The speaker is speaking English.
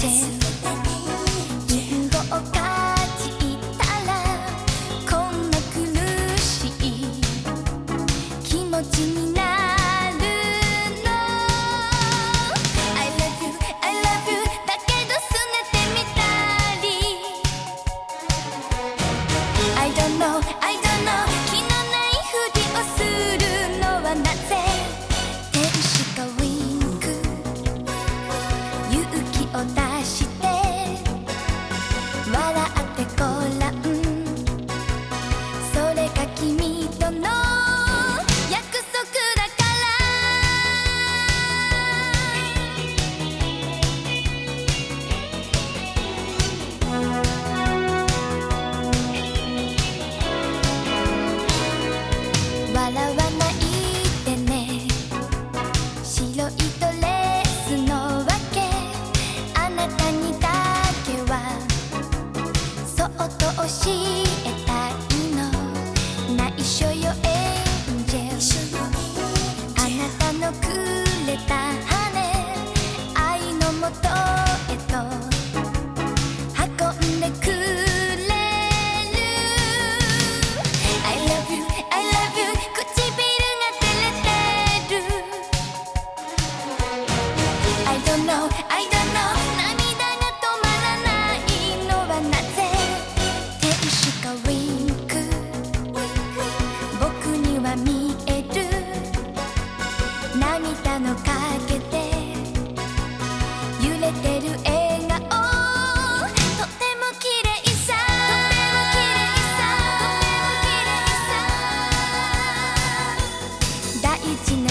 dancing. 一年